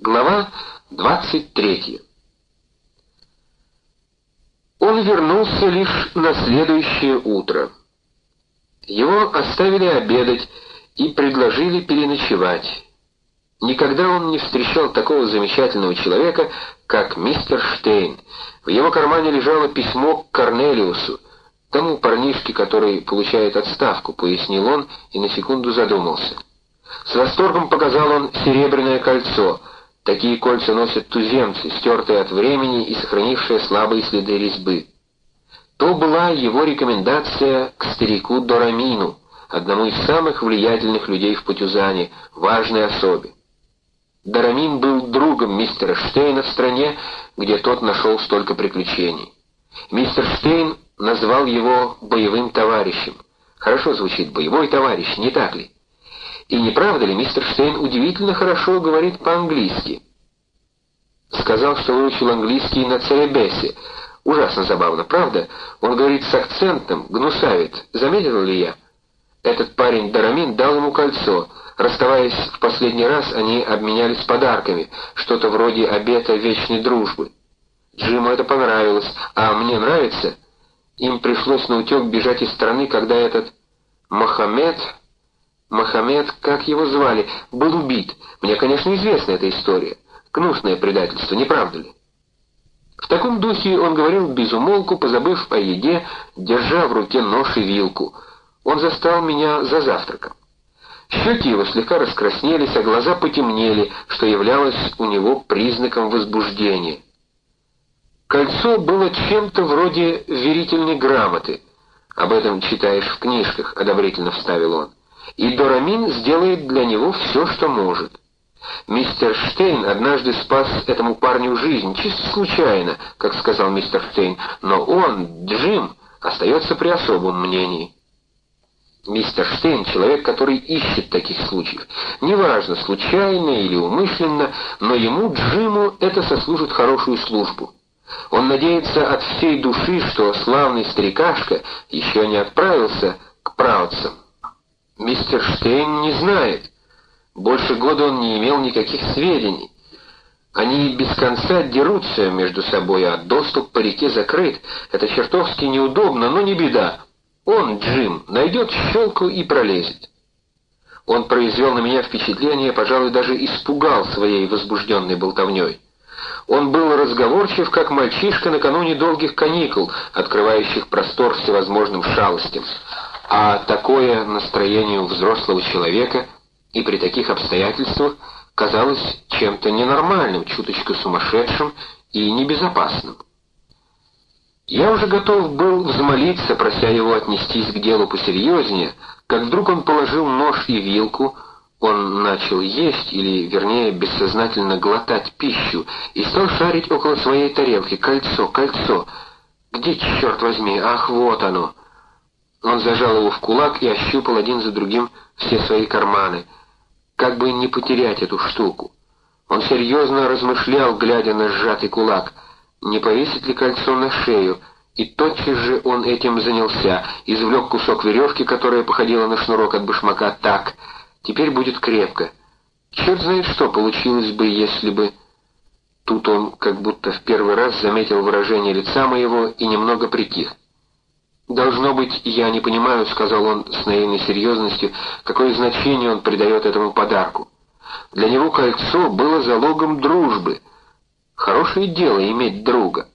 Глава 23. Он вернулся лишь на следующее утро. Его оставили обедать и предложили переночевать. Никогда он не встречал такого замечательного человека, как мистер Штейн. В его кармане лежало письмо к Корнелиусу, тому парнишке, который получает отставку, пояснил он и на секунду задумался. С восторгом показал он серебряное кольцо. Такие кольца носят туземцы, стертые от времени и сохранившие слабые следы резьбы. То была его рекомендация к старику Дорамину, одному из самых влиятельных людей в Путюзане, важной особе. Дорамин был другом мистера Штейна в стране, где тот нашел столько приключений. Мистер Штейн назвал его боевым товарищем. Хорошо звучит «боевой товарищ», не так ли? И не правда ли, мистер Штейн удивительно хорошо говорит по-английски? Сказал, что выучил английский на Церебесе. Ужасно забавно, правда? Он говорит с акцентом, гнусавит. Заметил ли я? Этот парень Дарамин дал ему кольцо. Расставаясь в последний раз, они обменялись подарками, что-то вроде обета вечной дружбы. Джиму это понравилось, а мне нравится. Им пришлось на утек бежать из страны, когда этот Мохаммед Мохаммед, как его звали, был убит. Мне, конечно, известна эта история. Гнусное предательство, не правда ли? В таком духе он говорил без умолку, позабыв о еде, держа в руке нож и вилку. Он застал меня за завтраком. Щеки его слегка раскраснелись, а глаза потемнели, что являлось у него признаком возбуждения. Кольцо было чем-то вроде верительной грамоты. Об этом читаешь в книжках, одобрительно вставил он и Дорамин сделает для него все, что может. Мистер Штейн однажды спас этому парню жизнь, чисто случайно, как сказал мистер Штейн, но он, Джим, остается при особом мнении. Мистер Штейн — человек, который ищет таких случаев. Неважно, случайно или умышленно, но ему, Джиму, это сослужит хорошую службу. Он надеется от всей души, что славный старикашка еще не отправился к праотцам. Мистер Штейн не знает. Больше года он не имел никаких сведений. Они без конца дерутся между собой, а доступ по реке закрыт. Это чертовски неудобно, но не беда. Он, Джим, найдет щелку и пролезет. Он произвел на меня впечатление, пожалуй, даже испугал своей возбужденной болтовней. Он был разговорчив, как мальчишка накануне долгих каникул, открывающих простор всевозможным шалостям а такое настроение у взрослого человека и при таких обстоятельствах казалось чем-то ненормальным, чуточку сумасшедшим и небезопасным. Я уже готов был взмолиться, прося его отнестись к делу посерьезнее, как вдруг он положил нож и вилку, он начал есть, или, вернее, бессознательно глотать пищу, и стал шарить около своей тарелки. Кольцо, кольцо. Где, черт возьми? Ах, вот оно. Он зажал его в кулак и ощупал один за другим все свои карманы, как бы не потерять эту штуку. Он серьезно размышлял, глядя на сжатый кулак, не повесить ли кольцо на шею, и тотчас же он этим занялся, извлек кусок веревки, которая походила на шнурок от башмака, так, теперь будет крепко. Черт знает что получилось бы, если бы... Тут он как будто в первый раз заметил выражение лица моего и немного притих. «Должно быть, я не понимаю», — сказал он с наивной серьезностью, «какое значение он придает этому подарку. Для него кольцо было залогом дружбы. Хорошее дело иметь друга.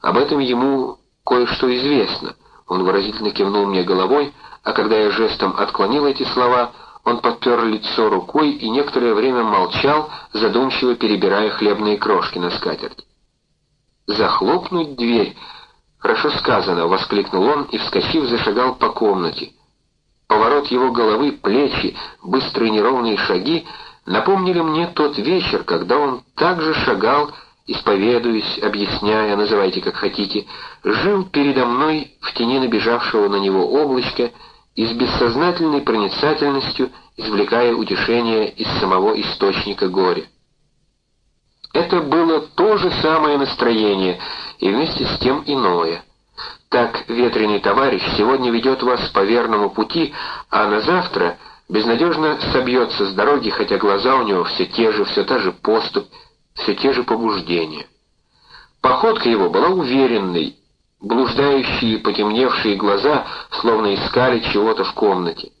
Об этом ему кое-что известно». Он выразительно кивнул мне головой, а когда я жестом отклонил эти слова, он подпер лицо рукой и некоторое время молчал, задумчиво перебирая хлебные крошки на скатерть. Захлопнуть дверь «Хорошо сказано!» — воскликнул он и, вскочив, зашагал по комнате. Поворот его головы, плечи, быстрые неровные шаги напомнили мне тот вечер, когда он также шагал, исповедуясь, объясняя, называйте как хотите, жил передо мной в тени набежавшего на него облачка и с бессознательной проницательностью извлекая утешение из самого источника горя. Это было то же самое настроение, и вместе с тем иное. Так ветреный товарищ сегодня ведет вас по верному пути, а на завтра безнадежно собьется с дороги, хотя глаза у него все те же, все та же поступь, все те же побуждения. Походка его была уверенной, блуждающие потемневшие глаза словно искали чего-то в комнате.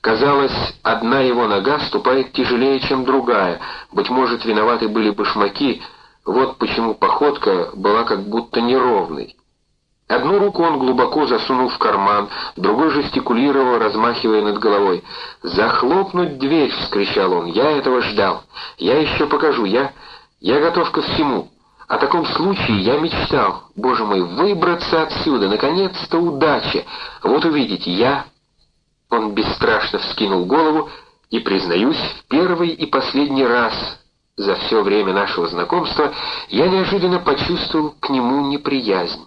Казалось, одна его нога ступает тяжелее, чем другая, быть может, виноваты были башмаки, вот почему походка была как будто неровной. Одну руку он глубоко засунул в карман, другой жестикулировал, размахивая над головой. «Захлопнуть дверь!» — вскричал он. «Я этого ждал. Я еще покажу. Я... я готов ко всему. О таком случае я мечтал. Боже мой, выбраться отсюда! Наконец-то удача! Вот увидите, я...» Он бесстрашно вскинул голову и, признаюсь, в первый и последний раз за все время нашего знакомства я неожиданно почувствовал к нему неприязнь.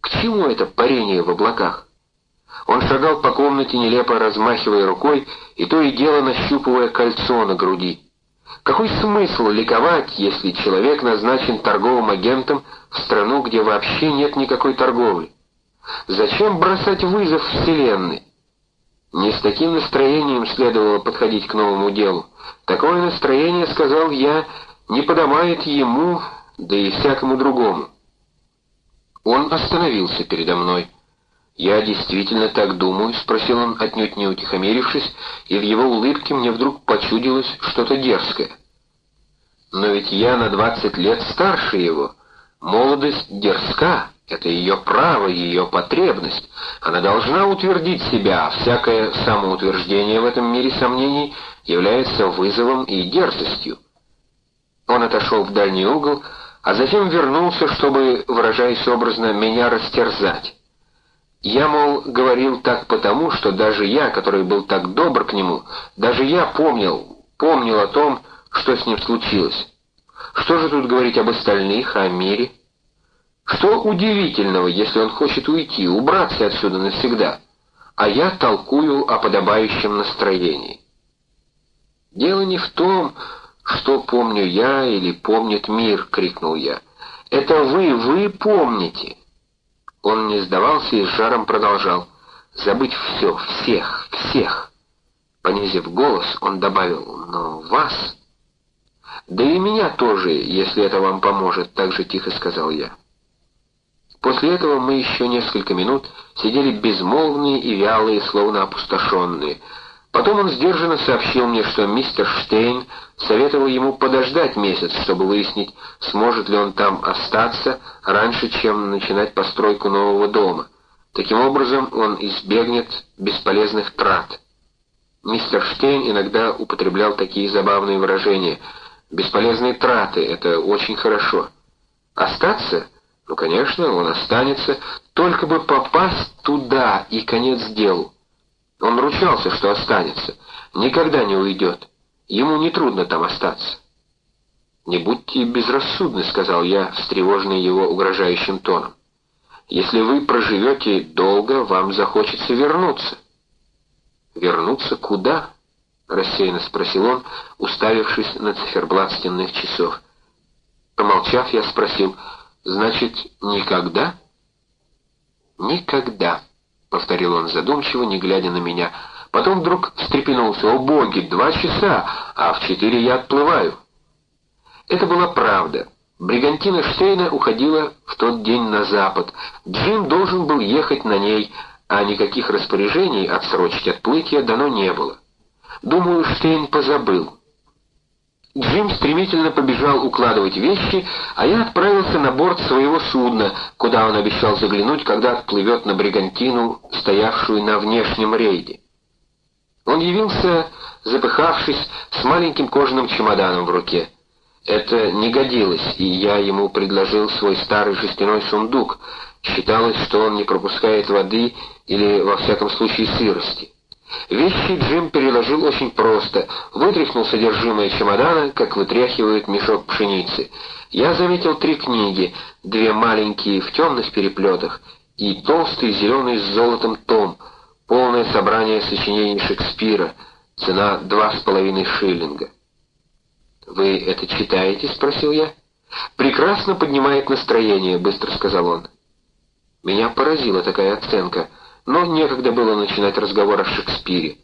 К чему это парение в облаках? Он шагал по комнате, нелепо размахивая рукой, и то и дело нащупывая кольцо на груди. Какой смысл ликовать, если человек назначен торговым агентом в страну, где вообще нет никакой торговли? Зачем бросать вызов Вселенной? Не с таким настроением следовало подходить к новому делу. Такое настроение, сказал я, не подобает ему, да и всякому другому. Он остановился передо мной. «Я действительно так думаю?» — спросил он, отнюдь не утихомирившись, и в его улыбке мне вдруг почудилось что-то дерзкое. «Но ведь я на двадцать лет старше его. Молодость дерзка, это ее право, ее потребность. Она должна утвердить себя, а всякое самоутверждение в этом мире сомнений является вызовом и дерзостью». Он отошел в дальний угол, а затем вернулся, чтобы, выражаясь образно, меня растерзать. Я, мол, говорил так потому, что даже я, который был так добр к нему, даже я помнил, помнил о том, что с ним случилось. Что же тут говорить об остальных, о мире? Что удивительного, если он хочет уйти, убраться отсюда навсегда, а я толкую о подобающем настроении? Дело не в том, «Что помню я или помнит мир?» — крикнул я. «Это вы, вы помните!» Он не сдавался и с жаром продолжал. «Забыть все, всех, всех!» Понизив голос, он добавил «Но вас...» «Да и меня тоже, если это вам поможет», — так же тихо сказал я. После этого мы еще несколько минут сидели безмолвные и вялые, словно опустошенные — Потом он сдержанно сообщил мне, что мистер Штейн советовал ему подождать месяц, чтобы выяснить, сможет ли он там остаться раньше, чем начинать постройку нового дома. Таким образом, он избегнет бесполезных трат. Мистер Штейн иногда употреблял такие забавные выражения. «Бесполезные траты — это очень хорошо. Остаться? Ну, конечно, он останется, только бы попасть туда и конец делу. Он ручался, что останется, никогда не уйдет. Ему нетрудно там остаться. «Не будьте безрассудны», — сказал я, встревоженный его угрожающим тоном. «Если вы проживете долго, вам захочется вернуться». «Вернуться куда?» — рассеянно спросил он, уставившись на циферблат стенных часов. Помолчав, я спросил, «Значит, никогда?» «Никогда», — повторил он задумчиво, не глядя на меня. Потом вдруг встрепенулся. «О боги, два часа, а в четыре я отплываю». Это была правда. Бригантина Штейна уходила в тот день на запад. Джим должен был ехать на ней, а никаких распоряжений отсрочить отплытие дано не было. Думаю, Штейн позабыл. Джим стремительно побежал укладывать вещи, а я отправился на борт своего судна, куда он обещал заглянуть, когда отплывет на бригантину, стоявшую на внешнем рейде. Он явился, запыхавшись, с маленьким кожаным чемоданом в руке. Это не годилось, и я ему предложил свой старый жестяной сундук. Считалось, что он не пропускает воды или, во всяком случае, сырости. Вещи Джим переложил очень просто, вытряхнул содержимое чемодана, как вытряхивают мешок пшеницы. Я заметил три книги, две маленькие в темных переплетах и толстый зеленый с золотом том, полное собрание сочинений Шекспира, цена два с половиной шиллинга. «Вы это читаете?» — спросил я. «Прекрасно поднимает настроение», — быстро сказал он. Меня поразила такая оценка — но некогда было начинать разговор о Шекспире.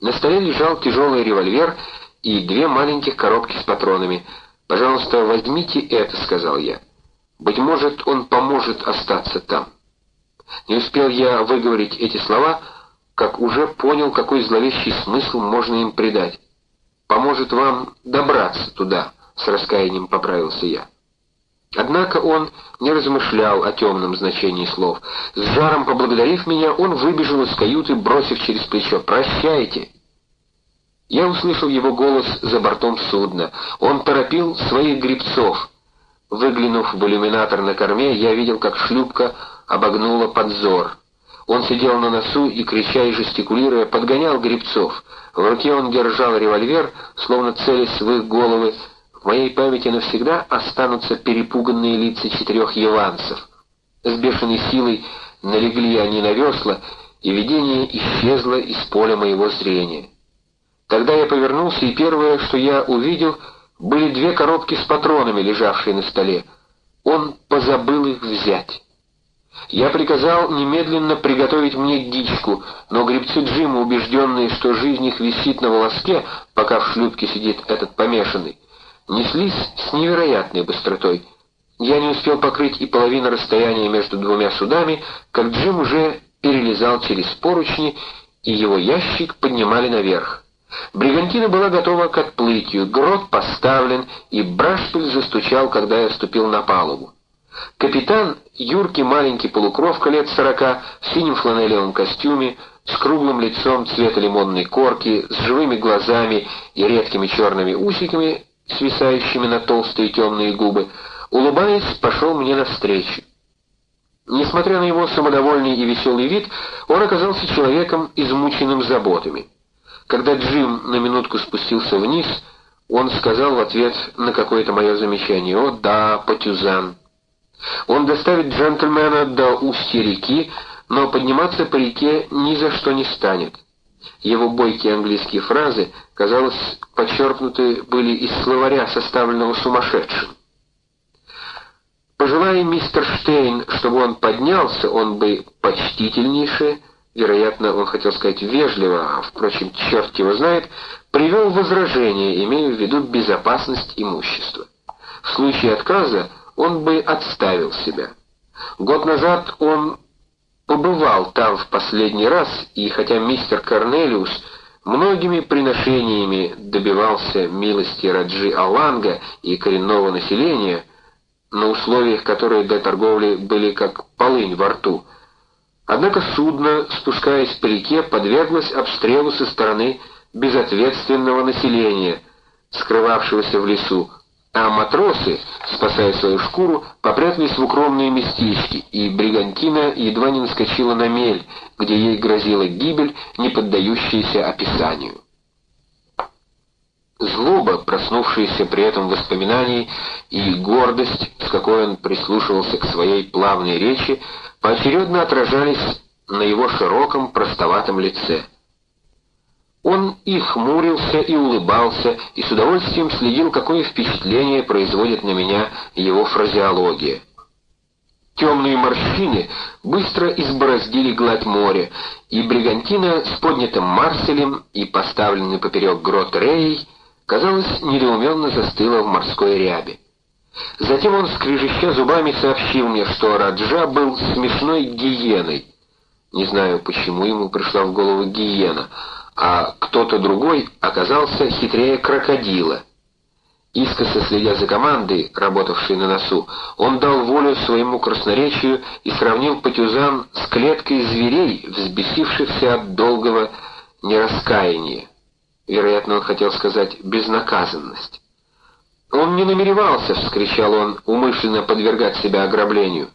На столе лежал тяжелый револьвер и две маленьких коробки с патронами. «Пожалуйста, возьмите это», — сказал я. «Быть может, он поможет остаться там». Не успел я выговорить эти слова, как уже понял, какой зловещий смысл можно им придать. «Поможет вам добраться туда», — с раскаянием поправился я. Однако он не размышлял о темном значении слов. С жаром поблагодарив меня, он выбежал из каюты, бросив через плечо «Прощайте!». Я услышал его голос за бортом судна. Он торопил своих грибцов. Выглянув в иллюминатор на корме, я видел, как шлюпка обогнула подзор. Он сидел на носу и, крича и жестикулируя, подгонял грибцов. В руке он держал револьвер, словно целясь в их головы, в моей памяти навсегда останутся перепуганные лица четырех яванцев. С бешеной силой налегли они на весла, и видение исчезло из поля моего зрения. Тогда я повернулся, и первое, что я увидел, были две коробки с патронами, лежавшие на столе. Он позабыл их взять. Я приказал немедленно приготовить мне дичку, но гребцы Джима, убежденные, что жизнь их висит на волоске, пока в шлюпке сидит этот помешанный, неслись с невероятной быстротой. Я не успел покрыть и половину расстояния между двумя судами, как Джим уже перелезал через поручни, и его ящик поднимали наверх. Бригантина была готова к отплытию, грот поставлен, и брашпиль застучал, когда я ступил на палубу. Капитан, юркий маленький полукровка лет сорока, в синем фланелевом костюме, с круглым лицом цвета лимонной корки, с живыми глазами и редкими черными усиками, свисающими на толстые темные губы, улыбаясь, пошел мне навстречу. Несмотря на его самодовольный и веселый вид, он оказался человеком, измученным заботами. Когда Джим на минутку спустился вниз, он сказал в ответ на какое-то мое замечание «О да, Патюзан». Он доставит джентльмена до устья реки, но подниматься по реке ни за что не станет. Его бойкие английские фразы, казалось, подчеркнуты были из словаря, составленного сумасшедшим. Пожелая мистер Штейн, чтобы он поднялся, он бы почтительнейше, вероятно, он хотел сказать вежливо, а, впрочем, черт его знает, привел возражение, имея в виду безопасность имущества. В случае отказа он бы отставил себя. Год назад он побывал там в последний раз, и хотя мистер Корнелиус многими приношениями добивался милости Раджи Аланга и коренного населения, на условиях, которые для торговли были как полынь во рту, однако судно, спускаясь по реке, подверглось обстрелу со стороны безответственного населения, скрывавшегося в лесу, а матросы, спасая свою шкуру, попрятались в укромные местечки, и Бригантина едва не наскочила на мель, где ей грозила гибель, не поддающаяся описанию. Злоба, проснувшаяся при этом воспоминании, и гордость, с какой он прислушивался к своей плавной речи, поочередно отражались на его широком простоватом лице. Он и хмурился, и улыбался, и с удовольствием следил, какое впечатление производит на меня его фразеология. Темные морщины быстро избороздили гладь моря, и бригантина с поднятым марселем и поставленный поперек грот Рей, казалось, недоуменно застыла в морской рябе. Затем он, скрежеща зубами, сообщил мне, что Раджа был смешной гиеной. Не знаю, почему ему пришла в голову гиена — а кто-то другой оказался хитрее крокодила. Искоса следя за командой, работавшей на носу, он дал волю своему красноречию и сравнил Патюзан с клеткой зверей, взбесившихся от долгого нераскаяния. Вероятно, он хотел сказать «безнаказанность». «Он не намеревался», — вскричал он, — «умышленно подвергать себя ограблению».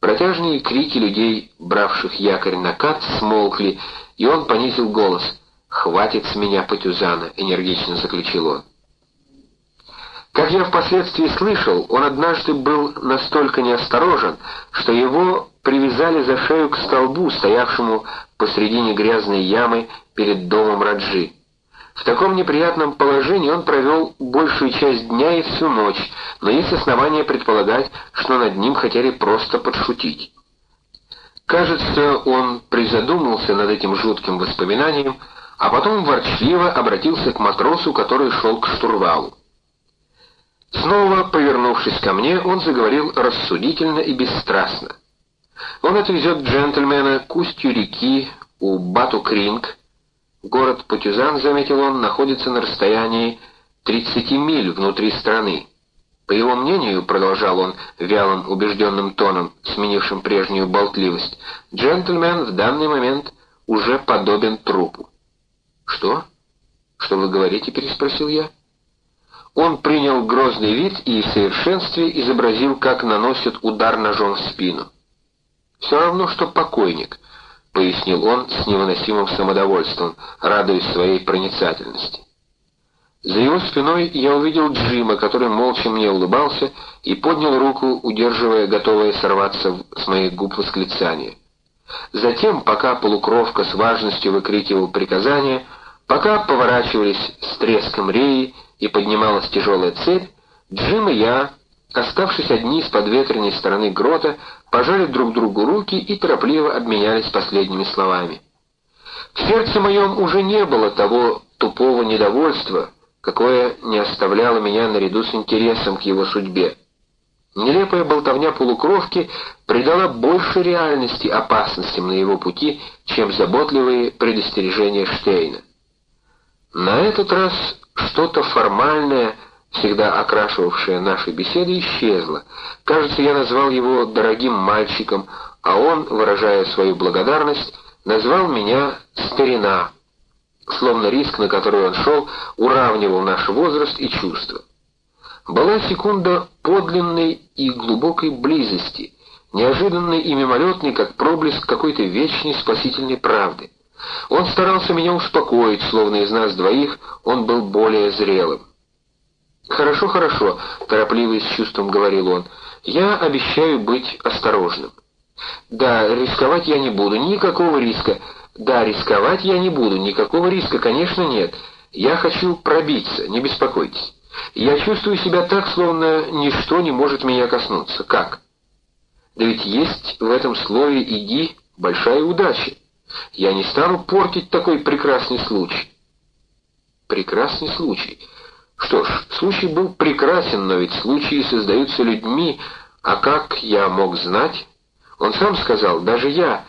Протяжные крики людей, бравших якорь на кат, смолкли, и он понизил голос. «Хватит с меня, Патюзана», — энергично заключил он. Как я впоследствии слышал, он однажды был настолько неосторожен, что его привязали за шею к столбу, стоявшему посредине грязной ямы перед домом Раджи. В таком неприятном положении он провел большую часть дня и всю ночь, но есть основания предполагать, что над ним хотели просто подшутить. Кажется, он призадумался над этим жутким воспоминанием, а потом ворчливо обратился к матросу, который шел к штурвалу. Снова, повернувшись ко мне, он заговорил рассудительно и бесстрастно. Он отвезет джентльмена к устью реки у Бату-Кринг. Город Путюзан, заметил он, находится на расстоянии 30 миль внутри страны. По его мнению, продолжал он вялым, убежденным тоном, сменившим прежнюю болтливость, джентльмен в данный момент уже подобен трупу. «Что? Что вы говорите?» — переспросил я. Он принял грозный вид и в совершенстве изобразил, как наносят удар ножом в спину. «Все равно, что покойник», — пояснил он с невыносимым самодовольством, радуясь своей проницательности. За его спиной я увидел Джима, который молча мне улыбался и поднял руку, удерживая готовое сорваться с моих губ восклицание. Затем, пока полукровка с важностью выкрикивал приказания, пока поворачивались с треском реи и поднималась тяжелая цепь, Джим и я, оставшись одни с подветренной стороны грота, пожали друг другу руки и торопливо обменялись последними словами. В сердце моем уже не было того тупого недовольства, какое не оставляло меня наряду с интересом к его судьбе. Нелепая болтовня полукровки придала больше реальности опасностям на его пути, чем заботливые предостережения Штейна. На этот раз что-то формальное, всегда окрашивавшее наши беседы, исчезло. Кажется, я назвал его «дорогим мальчиком», а он, выражая свою благодарность, назвал меня «старина», словно риск, на который он шел, уравнивал наш возраст и чувства. Была секунда подлинной и глубокой близости, неожиданной и мимолетной, как проблеск какой-то вечной спасительной правды. Он старался меня успокоить, словно из нас двоих он был более зрелым. «Хорошо, хорошо», — торопливо и с чувством говорил он, — «я обещаю быть осторожным». «Да, рисковать я не буду, никакого риска. Да, рисковать я не буду, никакого риска, конечно, нет. Я хочу пробиться, не беспокойтесь. Я чувствую себя так, словно ничто не может меня коснуться. Как? Да ведь есть в этом слове «иди» большая удача. Я не стану портить такой прекрасный случай. Прекрасный случай. Что ж, случай был прекрасен, но ведь случаи создаются людьми, а как я мог знать? Он сам сказал, даже я,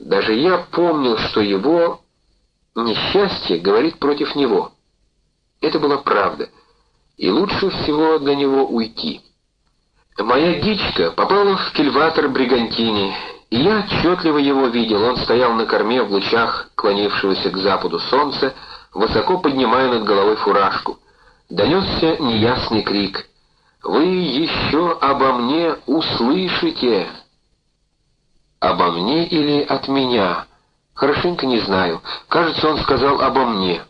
даже я помнил, что его несчастье говорит против него. Это была правда, и лучше всего для него уйти. Моя дичка попала в кильватор Бригантини, и я отчетливо его видел. Он стоял на корме в лучах клонившегося к западу солнца, высоко поднимая над головой фуражку. Донесся неясный крик. «Вы еще обо мне услышите!» Обо мне или от меня? Хорошенько не знаю. Кажется, он сказал обо мне.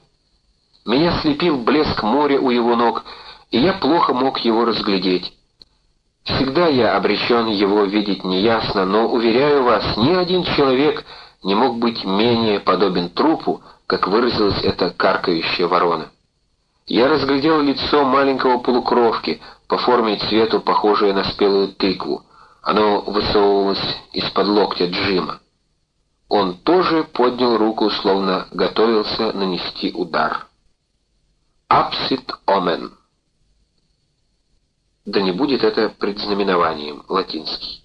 Меня слепил блеск моря у его ног, и я плохо мог его разглядеть. Всегда я обречен его видеть неясно, но, уверяю вас, ни один человек не мог быть менее подобен трупу, как выразилась эта каркающая ворона. Я разглядел лицо маленького полукровки, по форме и цвету похожее на спелую тыкву. Оно высовывалось из-под локтя Джима. Он тоже поднял руку, словно готовился нанести удар. «Апсит омен». Да не будет это предзнаменованием, латинский.